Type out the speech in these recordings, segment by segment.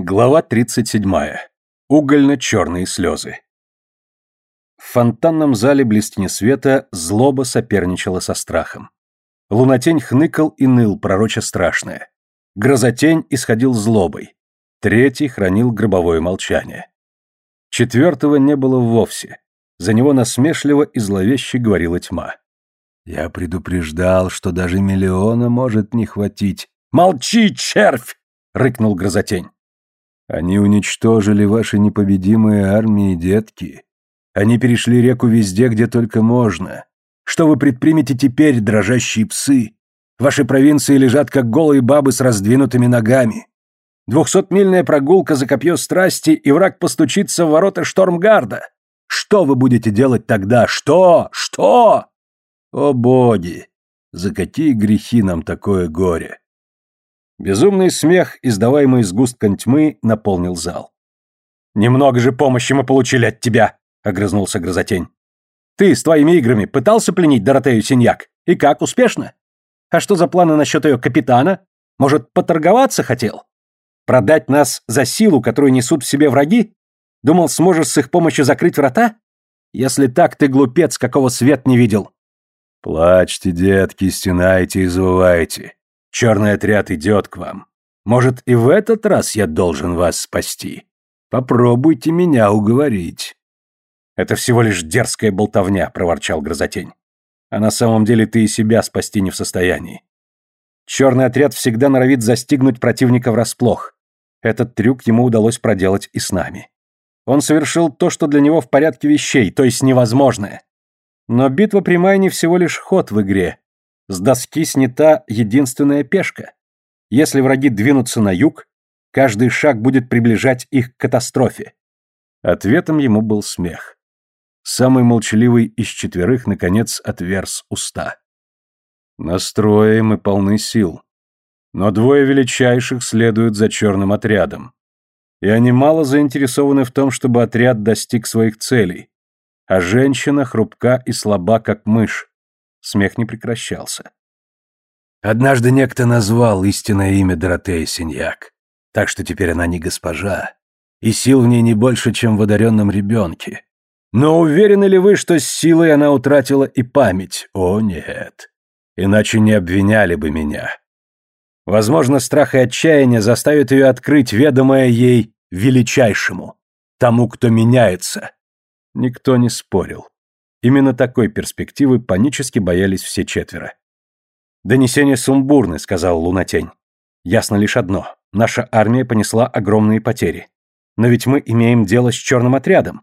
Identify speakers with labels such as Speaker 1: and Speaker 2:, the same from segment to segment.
Speaker 1: Глава 37. Угольно-черные слезы. В фонтанном зале блестни света злоба соперничала со страхом. Лунатень хныкал и ныл, пророча страшное. Грозотень исходил злобой. Третий хранил гробовое молчание. Четвертого не было вовсе. За него насмешливо и зловеще говорила тьма. «Я предупреждал, что даже миллиона может не хватить». «Молчи, червь!» — рыкнул Грозотень. Они уничтожили ваши непобедимые армии, детки. Они перешли реку везде, где только можно. Что вы предпримете теперь, дрожащие псы? Ваши провинции лежат, как голые бабы с раздвинутыми ногами. Двухсотмильная прогулка за копье страсти, и враг постучится в ворота Штормгарда. Что вы будете делать тогда? Что? Что? О боги! За какие грехи нам такое горе? Безумный смех, издаваемый сгустком тьмы, наполнил зал. «Немного же помощи мы получили от тебя!» — огрызнулся Грозотень. «Ты с твоими играми пытался пленить Доротею Синьяк? И как, успешно? А что за планы насчет ее капитана? Может, поторговаться хотел? Продать нас за силу, которую несут в себе враги? Думал, сможешь с их помощью закрыть врата? Если так, ты глупец, какого свет не видел!» «Плачьте, детки, стенайте и завывайте!» Черный отряд идет к вам. Может, и в этот раз я должен вас спасти. Попробуйте меня уговорить». «Это всего лишь дерзкая болтовня», — проворчал Грозотень. «А на самом деле ты и себя спасти не в состоянии. Черный отряд всегда норовит застигнуть противника врасплох. Этот трюк ему удалось проделать и с нами. Он совершил то, что для него в порядке вещей, то есть невозможное. Но битва прямая не всего лишь ход в игре, с доски снята единственная пешка. Если враги двинутся на юг, каждый шаг будет приближать их к катастрофе. Ответом ему был смех. Самый молчаливый из четверых, наконец, отверз уста. Настроим и полны сил. Но двое величайших следуют за черным отрядом. И они мало заинтересованы в том, чтобы отряд достиг своих целей. А женщина хрупка и слаба, как мышь. Смех не прекращался. Однажды некто назвал истинное имя Доротея Синьяк, так что теперь она не госпожа, и сил в ней не больше, чем в одаренном ребенке. Но уверены ли вы, что с силой она утратила и память? О, нет. Иначе не обвиняли бы меня. Возможно, страх и отчаяние заставят ее открыть ведомое ей величайшему, тому, кто меняется. Никто не спорил. Именно такой перспективы панически боялись все четверо. «Донесение сумбурны», — сказал Лунатень. «Ясно лишь одно. Наша армия понесла огромные потери. Но ведь мы имеем дело с черным отрядом.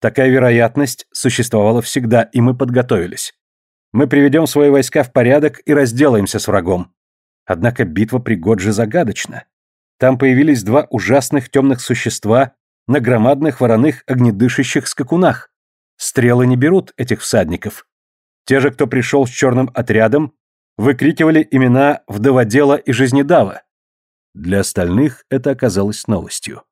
Speaker 1: Такая вероятность существовала всегда, и мы подготовились. Мы приведем свои войска в порядок и разделаемся с врагом. Однако битва при Годже загадочна. Там появились два ужасных темных существа на громадных вороных огнедышащих скакунах. Стрелы не берут этих всадников. Те же, кто пришел с черным отрядом, выкрикивали имена вдоводела и жизнедава. Для остальных это оказалось новостью.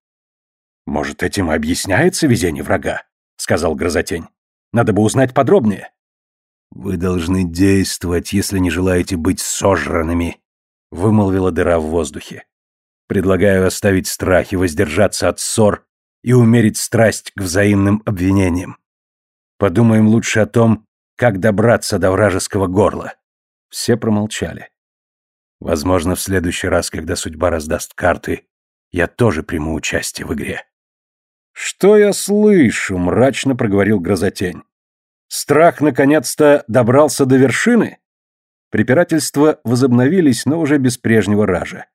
Speaker 1: «Может, этим объясняется везение врага?» — сказал Грозотень. «Надо бы узнать подробнее». «Вы должны действовать, если не желаете быть сожранными», — вымолвила дыра в воздухе. «Предлагаю оставить страх и воздержаться от ссор и умерить страсть к взаимным обвинениям. Подумаем лучше о том, как добраться до вражеского горла. Все промолчали. Возможно, в следующий раз, когда судьба раздаст карты, я тоже приму участие в игре. Что я слышу? мрачно проговорил Грозотень. Страх наконец-то добрался до вершины? Препирательства возобновились, но уже без прежнего ража.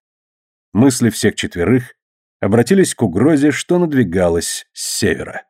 Speaker 1: Мысли всех четверых обратились к угрозе, что надвигалась с севера.